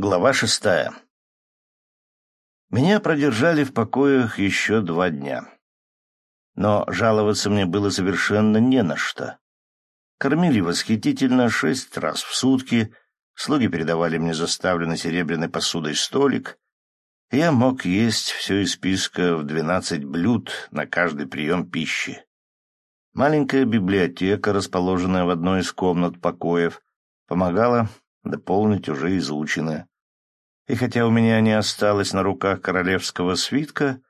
Глава шестая. Меня продержали в покоях еще два дня. Но жаловаться мне было совершенно не на что. Кормили восхитительно шесть раз в сутки, слуги передавали мне заставленный серебряной посудой столик, я мог есть все из списка в двенадцать блюд на каждый прием пищи. Маленькая библиотека, расположенная в одной из комнат покоев, помогала дополнить уже изученное. И хотя у меня не осталось на руках королевского свитка,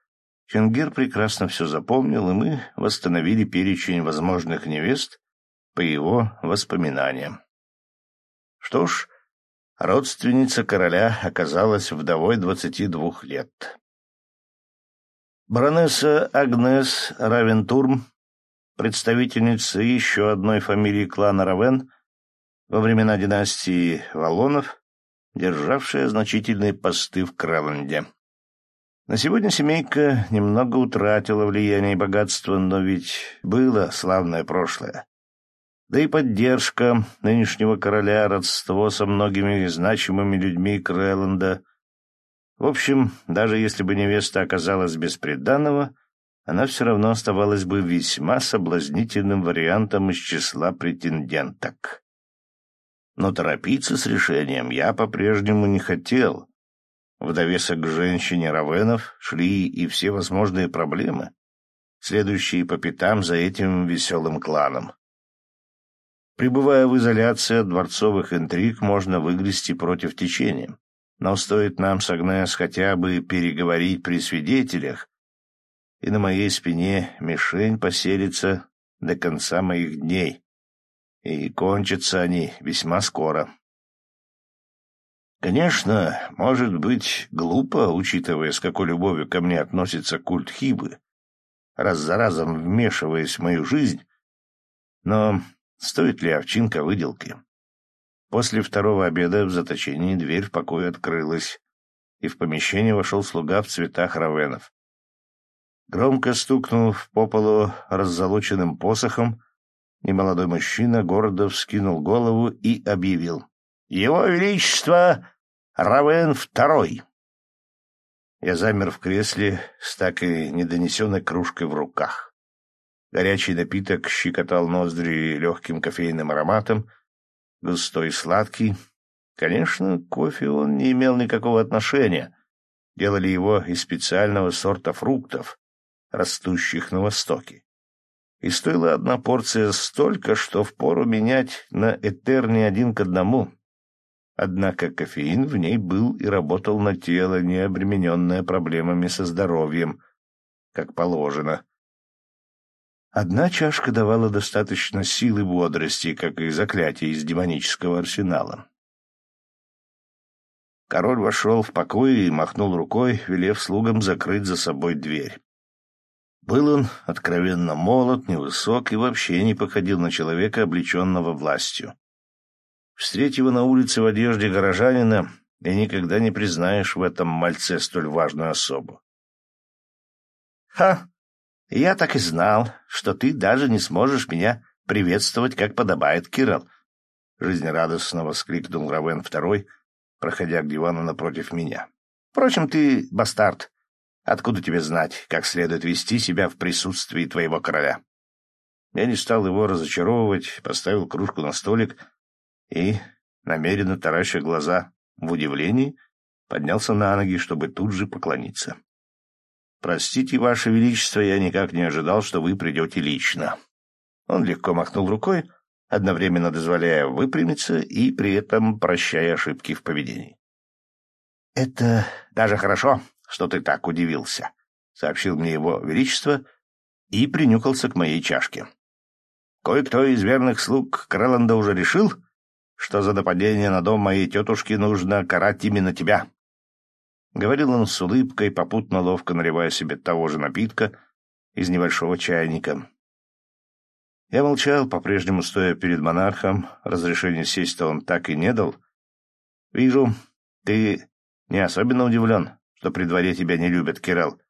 Чингир прекрасно все запомнил, и мы восстановили перечень возможных невест по его воспоминаниям. Что ж, родственница короля оказалась вдовой двадцати двух лет. Баронесса Агнес Равентурм, представительница еще одной фамилии клана Равен, во времена династии Валонов, державшая значительные посты в Крэланде. На сегодня семейка немного утратила влияние и богатство, но ведь было славное прошлое. Да и поддержка нынешнего короля, родство со многими значимыми людьми Крэланда. В общем, даже если бы невеста оказалась бесприданного, она все равно оставалась бы весьма соблазнительным вариантом из числа претенденток. Но торопиться с решением я по-прежнему не хотел. В довесок к женщине Равенов шли и все возможные проблемы, следующие по пятам за этим веселым кланом. Пребывая в изоляции от дворцовых интриг, можно выгрести против течения. Но стоит нам с Агнес хотя бы переговорить при свидетелях, и на моей спине мишень поселится до конца моих дней и кончатся они весьма скоро. Конечно, может быть глупо, учитывая, с какой любовью ко мне относится культ Хибы, раз за разом вмешиваясь в мою жизнь, но стоит ли овчинка выделки? После второго обеда в заточении дверь в покое открылась, и в помещение вошел слуга в цветах равенов. Громко стукнув по полу раззолоченным посохом, Немолодой мужчина гордо вскинул голову и объявил. «Его Величество Равен Второй!» Я замер в кресле с так и недонесенной кружкой в руках. Горячий напиток щекотал ноздри легким кофейным ароматом, густой и сладкий. Конечно, кофе он не имел никакого отношения. Делали его из специального сорта фруктов, растущих на Востоке и стоила одна порция столько, что впору менять на этер не один к одному. Однако кофеин в ней был и работал на тело, не обремененное проблемами со здоровьем, как положено. Одна чашка давала достаточно силы бодрости, как и заклятие из демонического арсенала. Король вошел в покой и махнул рукой, велев слугам закрыть за собой дверь. Был он откровенно молод, невысок и вообще не походил на человека, облеченного властью. Встреть его на улице в одежде горожанина, и никогда не признаешь в этом мальце столь важную особу. «Ха! Я так и знал, что ты даже не сможешь меня приветствовать, как подобает, Кирилл!» Жизнерадостно воскликнул Равен Второй, проходя к дивану напротив меня. «Впрочем, ты бастард, Откуда тебе знать, как следует вести себя в присутствии твоего короля? Я не стал его разочаровывать, поставил кружку на столик и, намеренно тараща глаза в удивлении, поднялся на ноги, чтобы тут же поклониться. «Простите, Ваше Величество, я никак не ожидал, что вы придете лично». Он легко махнул рукой, одновременно дозволяя выпрямиться и при этом прощая ошибки в поведении. «Это даже хорошо», что ты так удивился», — сообщил мне его величество и принюхался к моей чашке. «Кое-кто из верных слуг Крэланда уже решил, что за нападение на дом моей тетушки нужно карать именно тебя». Говорил он с улыбкой, попутно ловко наливая себе того же напитка из небольшого чайника. Я молчал, по-прежнему стоя перед монархом, разрешение сесть-то он так и не дал. «Вижу, ты не особенно удивлен», что при дворе тебя не любят, Кирелл.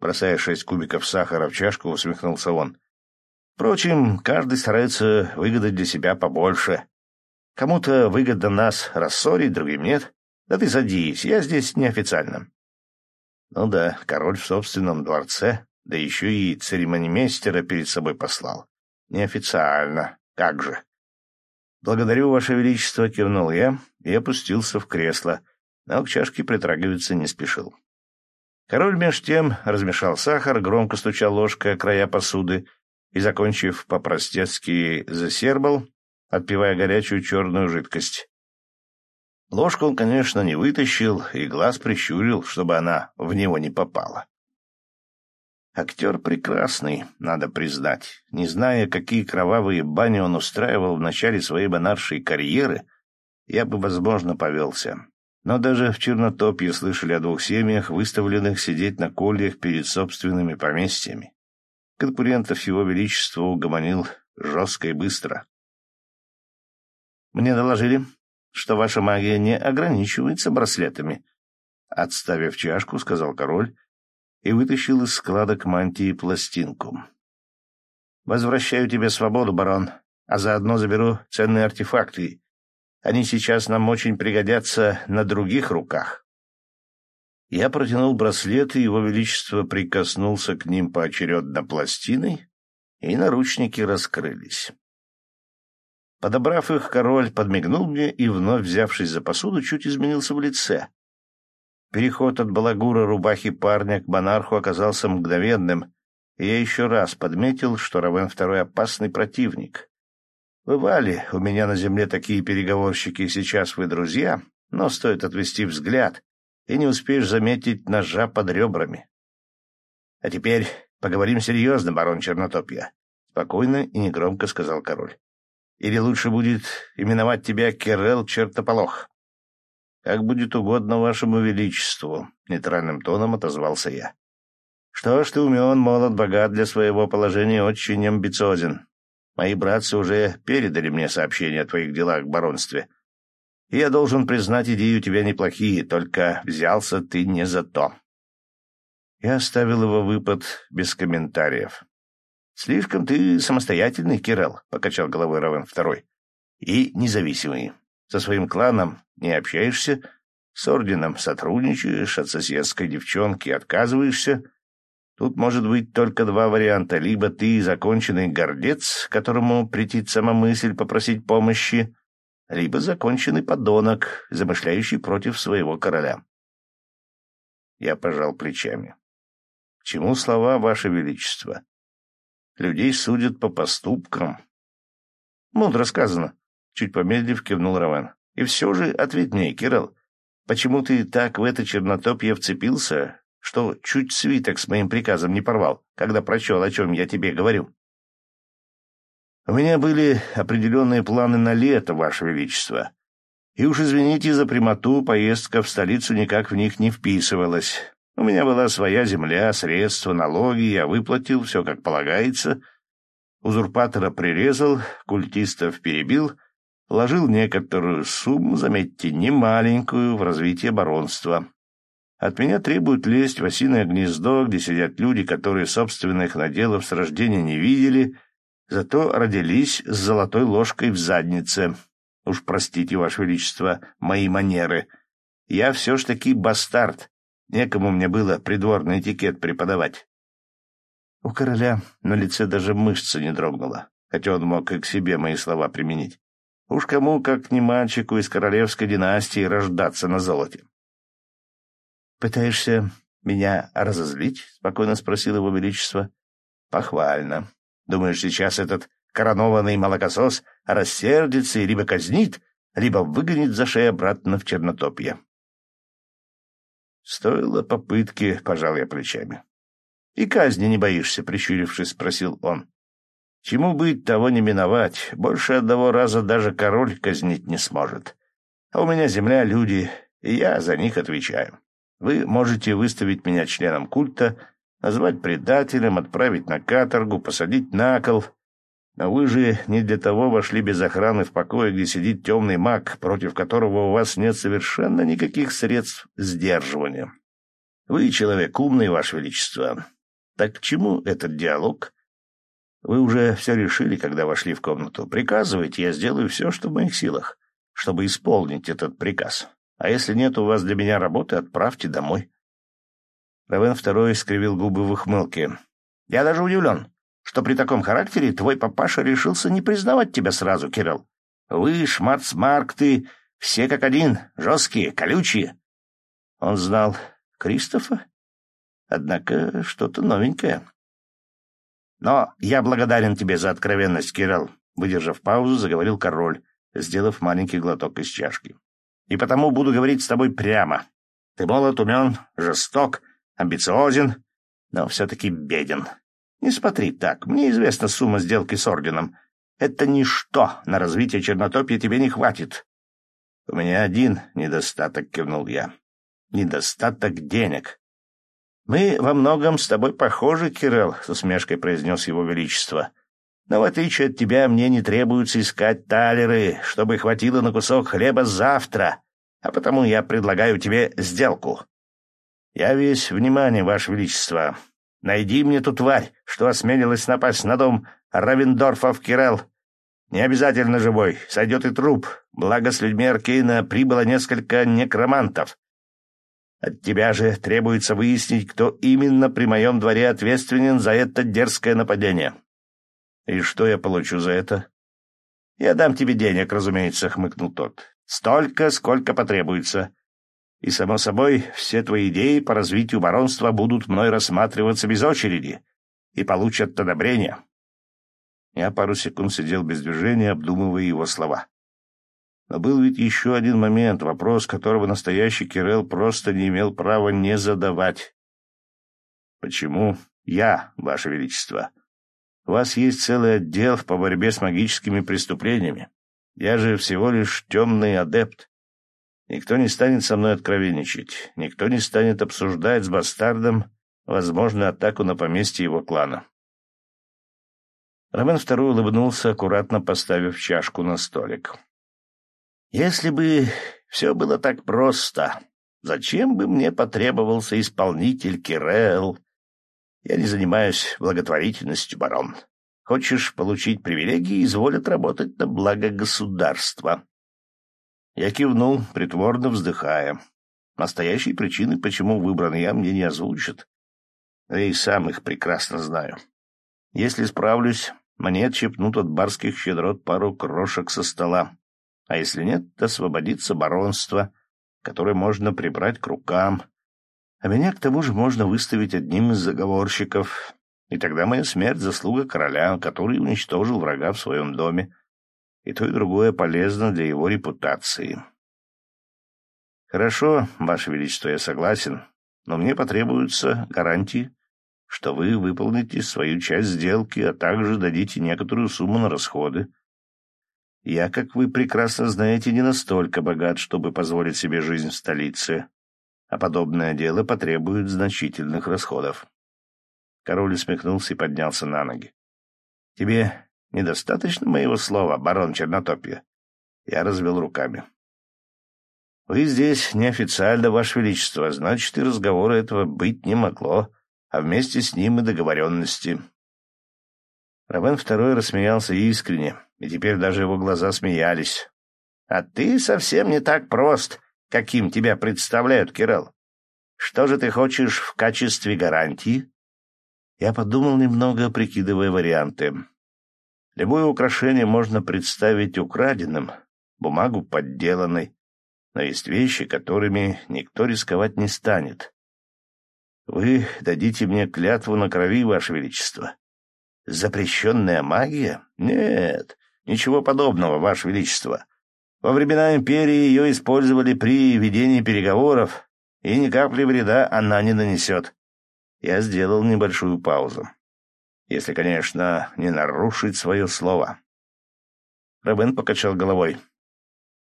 Бросая шесть кубиков сахара в чашку, усмехнулся он. Впрочем, каждый старается выгадать для себя побольше. Кому-то выгодно нас рассорить, другим нет. Да ты садись, я здесь неофициально. Ну да, король в собственном дворце, да еще и церемонимейстера перед собой послал. Неофициально, как же. Благодарю, Ваше Величество, кивнул я и опустился в кресло, но к чашке притрагиваться не спешил. Король меж тем размешал сахар, громко стучал ложкой о края посуды и, закончив по-простецки, засербал, отпивая горячую черную жидкость. Ложку он, конечно, не вытащил и глаз прищурил, чтобы она в него не попала. Актер прекрасный, надо признать. Не зная, какие кровавые бани он устраивал в начале своей монаршей карьеры, я бы, возможно, повелся. Но даже в Чернотопье слышали о двух семьях, выставленных сидеть на кольях перед собственными поместьями. Конкурентов его величества угомонил жестко и быстро. «Мне доложили, что ваша магия не ограничивается браслетами», — отставив чашку, сказал король и вытащил из складок мантии пластинку. «Возвращаю тебе свободу, барон, а заодно заберу ценные артефакты, они сейчас нам очень пригодятся на других руках. Я протянул браслет, и его величество прикоснулся к ним поочередно пластиной, и наручники раскрылись. Подобрав их, король подмигнул мне и, вновь взявшись за посуду, чуть изменился в лице. Переход от балагура рубахи парня к монарху оказался мгновенным, и я еще раз подметил, что Равен второй опасный противник. Бывали у меня на земле такие переговорщики, сейчас вы друзья, но стоит отвести взгляд, и не успеешь заметить ножа под ребрами. А теперь поговорим серьезно, барон Чернотопья, — спокойно и негромко сказал король. Или лучше будет именовать тебя Кирелл Чертополох. Как будет угодно вашему величеству, — нейтральным тоном отозвался я. Что ж ты умен, молод, богат для своего положения, очень амбициозен. Мои братцы уже передали мне сообщение о твоих делах в баронстве. И я должен признать, идеи у тебя неплохие, только взялся ты не за то. Я оставил его выпад без комментариев. — Слишком ты самостоятельный, Кирелл, — покачал головой Равен Второй. — И независимый. Со своим кланом не общаешься, с орденом сотрудничаешь, от соседской девчонки отказываешься, Тут может быть только два варианта. Либо ты законченный гордец, которому претит сама мысль попросить помощи, либо законченный подонок, замышляющий против своего короля. Я пожал плечами. — К чему слова, Ваше Величество? Людей судят по поступкам. — Мудро сказано, — чуть помедлив кивнул Равен. — И все же ответь мне, Кирилл, почему ты так в это чернотопье вцепился, что чуть свиток с моим приказом не порвал, когда прочел, о чем я тебе говорю. У меня были определенные планы на лето, Ваше Величество. И уж извините за прямоту, поездка в столицу никак в них не вписывалась. У меня была своя земля, средства, налоги, я выплатил все как полагается. Узурпатора прирезал, культистов перебил, вложил некоторую сумму, заметьте, немаленькую, в развитие баронства. От меня требуют лезть в осиное гнездо, где сидят люди, которые собственных наделов с рождения не видели, зато родились с золотой ложкой в заднице. Уж простите, Ваше Величество, мои манеры. Я все ж таки бастард. Некому мне было придворный этикет преподавать. У короля на лице даже мышца не дрогнула, хотя он мог и к себе мои слова применить. Уж кому, как не мальчику из королевской династии, рождаться на золоте. «Пытаешься меня разозлить?» — спокойно спросил его величество. «Похвально. Думаешь, сейчас этот коронованный молокосос рассердится и либо казнит, либо выгонит за шею обратно в чернотопье?» Стоило попытки, пожал я плечами. «И казни не боишься?» — прищурившись, спросил он. «Чему быть, того не миновать. Больше одного раза даже король казнить не сможет. А у меня земля, люди, и я за них отвечаю. Вы можете выставить меня членом культа, назвать предателем, отправить на каторгу, посадить на кол. Но вы же не для того вошли без охраны в покое, где сидит темный маг, против которого у вас нет совершенно никаких средств сдерживания. Вы человек умный, Ваше Величество. Так к чему этот диалог? Вы уже все решили, когда вошли в комнату. Приказывайте, я сделаю все, что в моих силах, чтобы исполнить этот приказ. А если нет у вас для меня работы, отправьте домой. Равен второй скривил губы в ухмылке. Я даже удивлен, что при таком характере твой папаша решился не признавать тебя сразу, Кирилл. Вы, Шмарцмарк, ты все как один, жесткие, колючие. Он знал Кристофа? Однако что-то новенькое. Но я благодарен тебе за откровенность, Кирилл. Выдержав паузу, заговорил король, сделав маленький глоток из чашки. И потому буду говорить с тобой прямо. Ты молод, умен, жесток, амбициозен, но все-таки беден. Не смотри так. Мне известна сумма сделки с орденом. Это ничто. На развитие чернотопья тебе не хватит. — У меня один недостаток, — кивнул я. — Недостаток денег. — Мы во многом с тобой похожи, Кирилл, — с усмешкой произнес его величество. — Но в отличие от тебя мне не требуется искать талеры, чтобы хватило на кусок хлеба завтра, а потому я предлагаю тебе сделку. — Я весь внимание, Ваше Величество. Найди мне ту тварь, что осмелилась напасть на дом Равендорфа в Кирелл. Не обязательно живой, сойдет и труп. Благо с людьми Аркейна прибыло несколько некромантов. От тебя же требуется выяснить, кто именно при моем дворе ответственен за это дерзкое нападение. И что я получу за это? Я дам тебе денег, разумеется, хмыкнул тот. Столько, сколько потребуется. И, само собой, все твои идеи по развитию баронства будут мной рассматриваться без очереди и получат одобрение. Я пару секунд сидел без движения, обдумывая его слова. Но был ведь еще один момент, вопрос которого настоящий Кирелл просто не имел права не задавать. «Почему я, Ваше Величество? У вас есть целый отдел по борьбе с магическими преступлениями. Я же всего лишь темный адепт. Никто не станет со мной откровенничать, никто не станет обсуждать с бастардом возможную атаку на поместье его клана. Ромен второй улыбнулся, аккуратно поставив чашку на столик. «Если бы все было так просто, зачем бы мне потребовался исполнитель Кирелл? Я не занимаюсь благотворительностью, барон. Хочешь получить привилегии, изволят работать на благо государства. Я кивнул, притворно вздыхая. Настоящие причины, почему выбран я, мне не озвучат. Я и сам их прекрасно знаю. Если справлюсь, мне отщепнут от барских щедрот пару крошек со стола. А если нет, освободится баронство, которое можно прибрать к рукам. А меня, к тому же, можно выставить одним из заговорщиков. И тогда моя смерть — заслуга короля, который уничтожил врага в своем доме и то и другое полезно для его репутации. Хорошо, Ваше Величество, я согласен, но мне потребуются гарантии, что вы выполните свою часть сделки, а также дадите некоторую сумму на расходы. Я, как вы прекрасно знаете, не настолько богат, чтобы позволить себе жизнь в столице, а подобное дело потребует значительных расходов. Король усмехнулся и поднялся на ноги. — Тебе Недостаточно моего слова, барон Чернотопья. Я развел руками. Вы здесь неофициально, Ваше Величество, значит, и разговора этого быть не могло, а вместе с ним и договоренности. Равен второй рассмеялся искренне, и теперь даже его глаза смеялись. — А ты совсем не так прост, каким тебя представляют, Кирилл. Что же ты хочешь в качестве гарантии? Я подумал немного, прикидывая варианты. Любое украшение можно представить украденным, бумагу подделанной, но есть вещи, которыми никто рисковать не станет. Вы дадите мне клятву на крови, Ваше Величество. Запрещенная магия? Нет, ничего подобного, Ваше Величество. Во времена империи ее использовали при ведении переговоров, и ни капли вреда она не нанесет. Я сделал небольшую паузу. Если, конечно, не нарушить свое слово. Рабен покачал головой.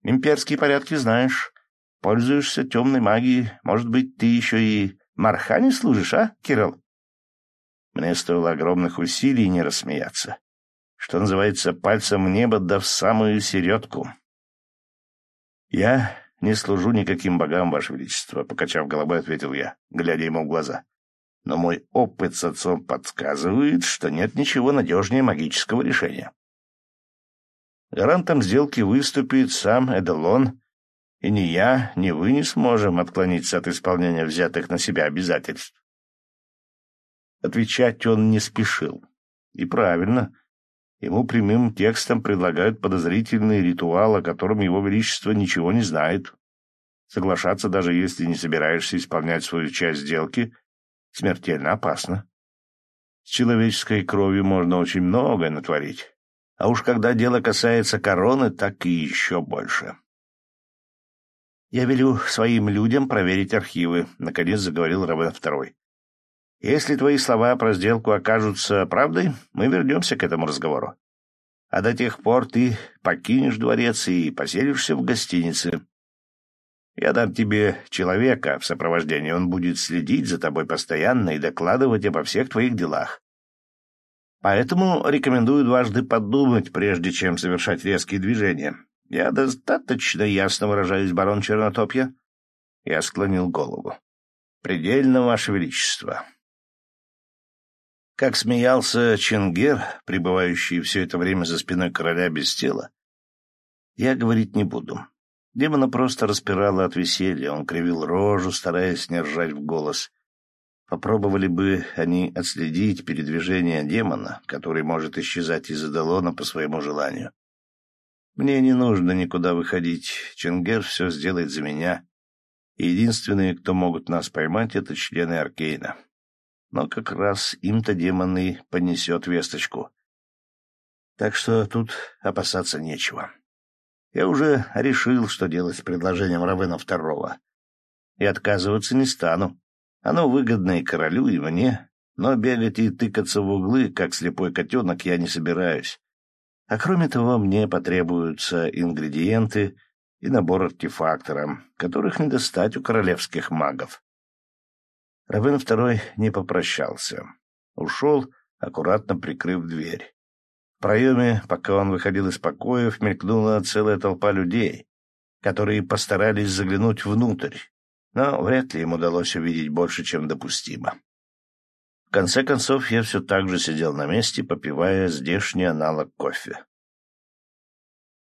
«Имперские порядки знаешь. Пользуешься темной магией. Может быть, ты еще и Мархане служишь, а, Кирилл?» Мне стоило огромных усилий не рассмеяться. Что называется, пальцем в небо да в самую середку. «Я не служу никаким богам, Ваше Величество», — покачав головой, ответил я, глядя ему в глаза но мой опыт с отцом подсказывает, что нет ничего надежнее магического решения. Гарантом сделки выступит сам Эделон и ни я, ни вы не сможем отклониться от исполнения взятых на себя обязательств. Отвечать он не спешил. И правильно. Ему прямым текстом предлагают подозрительный ритуал, о котором его величество ничего не знает. Соглашаться, даже если не собираешься исполнять свою часть сделки, смертельно опасно. С человеческой кровью можно очень многое натворить. А уж когда дело касается короны, так и еще больше. «Я велю своим людям проверить архивы», — наконец заговорил Равен Второй. Если твои слова про сделку окажутся правдой, мы вернемся к этому разговору. А до тех пор ты покинешь дворец и поселишься в гостинице. Я дам тебе человека в сопровождении, он будет следить за тобой постоянно и докладывать обо всех твоих делах. Поэтому рекомендую дважды подумать, прежде чем совершать резкие движения. Я достаточно ясно выражаюсь, барон Чернотопья. Я склонил голову. Предельно, Ваше Величество. Как смеялся Ченгер, пребывающий все это время за спиной короля без тела, я говорить не буду. Демона просто распирало от веселья, он кривил рожу, стараясь не ржать в голос. Попробовали бы они отследить передвижение демона, который может исчезать из Эдалона по своему желанию. Мне не нужно никуда выходить, Ченгер все сделает за меня. Единственные, кто могут нас поймать, — это члены Аркейна но как раз им-то демон и понесет весточку. Так что тут опасаться нечего. Я уже решил, что делать с предложением Равена Второго. И отказываться не стану. Оно выгодно и королю, и мне, но бегать и тыкаться в углы, как слепой котенок, я не собираюсь. А кроме того, мне потребуются ингредиенты и набор артефакторов, которых не достать у королевских магов. Равен второй не попрощался. Ушел, аккуратно прикрыв дверь. В проеме, пока он выходил из покоев, мелькнула целая толпа людей, которые постарались заглянуть внутрь, но вряд ли им удалось увидеть больше, чем допустимо. В конце концов, я все так же сидел на месте, попивая здешний аналог кофе.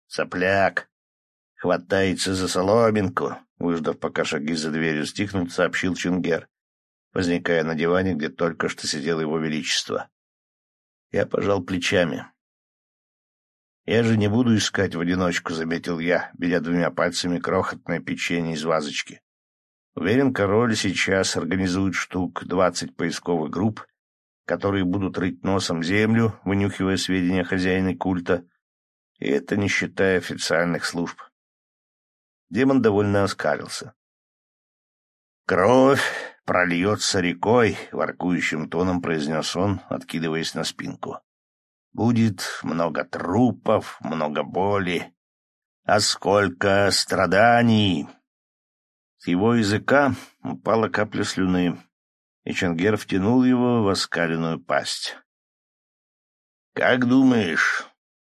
«Сопляк! Хватается за соломинку!» Выждав, пока шаги за дверью стихнут, сообщил Чингер возникая на диване, где только что сидел его величество. Я пожал плечами. «Я же не буду искать в одиночку», — заметил я, беря двумя пальцами крохотное печенье из вазочки. Уверен, король сейчас организует штук двадцать поисковых групп, которые будут рыть носом землю, вынюхивая сведения о хозяине культа, и это не считая официальных служб. Демон довольно оскалился. «Кровь прольется рекой, — воркующим тоном произнес он, откидываясь на спинку. Будет много трупов, много боли. А сколько страданий! С его языка упала капля слюны, и Чангер втянул его в оскаленную пасть. — Как думаешь,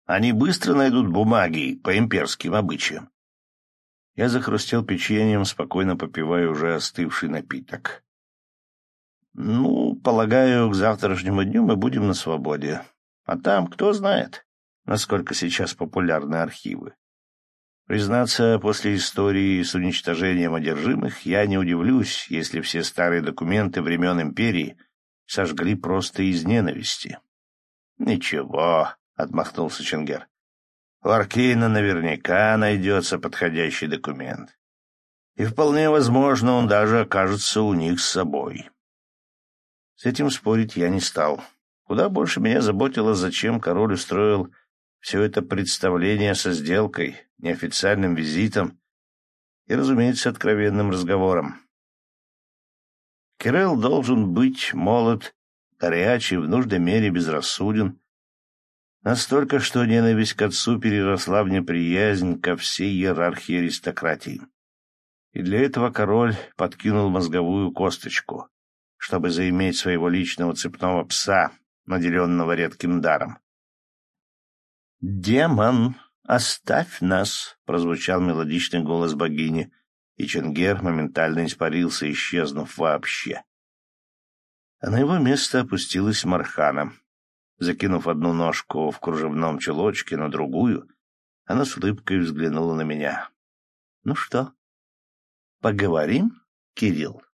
они быстро найдут бумаги по имперским обычаям? Я захрустел печеньем, спокойно попивая уже остывший напиток. «Ну, полагаю, к завтрашнему дню мы будем на свободе. А там, кто знает, насколько сейчас популярны архивы. Признаться, после истории с уничтожением одержимых, я не удивлюсь, если все старые документы времен империи сожгли просто из ненависти». «Ничего», — отмахнулся Ченгер. У Аркейна наверняка найдется подходящий документ. И вполне возможно, он даже окажется у них с собой. С этим спорить я не стал. Куда больше меня заботило, зачем король устроил все это представление со сделкой, неофициальным визитом и, разумеется, откровенным разговором. Кирелл должен быть молод, горячий, в нужной мере безрассуден, Настолько, что ненависть к отцу переросла в неприязнь ко всей иерархии аристократии. И для этого король подкинул мозговую косточку, чтобы заиметь своего личного цепного пса, наделенного редким даром. «Демон, оставь нас!» — прозвучал мелодичный голос богини, и Ченгер моментально испарился, исчезнув вообще. А на его место опустилась Мархана, Закинув одну ножку в кружевном чулочке на другую, она с улыбкой взглянула на меня. Ну что, поговорим, Кирилл?